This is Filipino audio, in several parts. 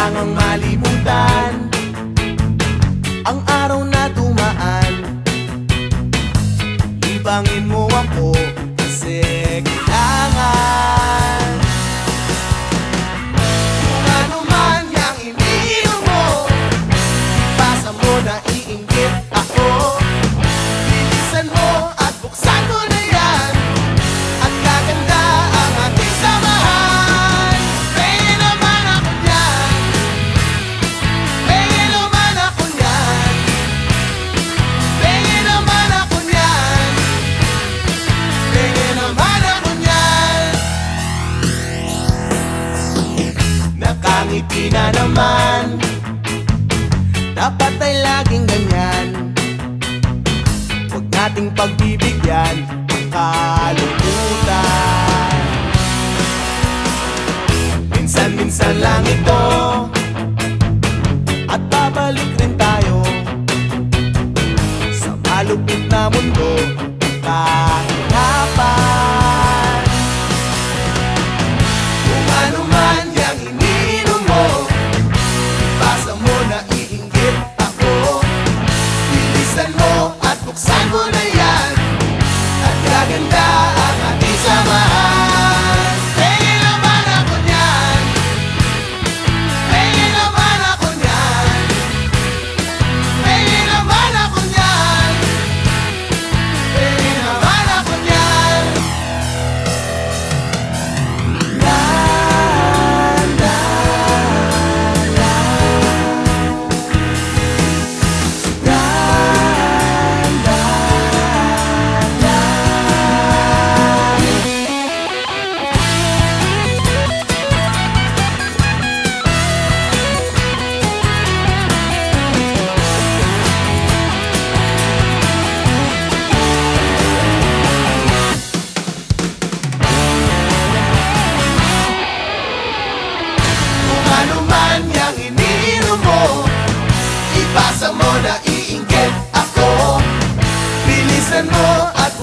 kailangang malimutan. Ang araw na dumaan Libangin mo ako kasi ngiti na naman. Dapat ay laging ganyan. Huwag nating pagbibigyan ang kalungkutan Minsan-minsan lang ito. At babalik rin tayo Sa malupit na mundo.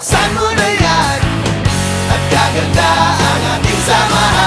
Buksan mo na yan. At gaganda ang ating samahan.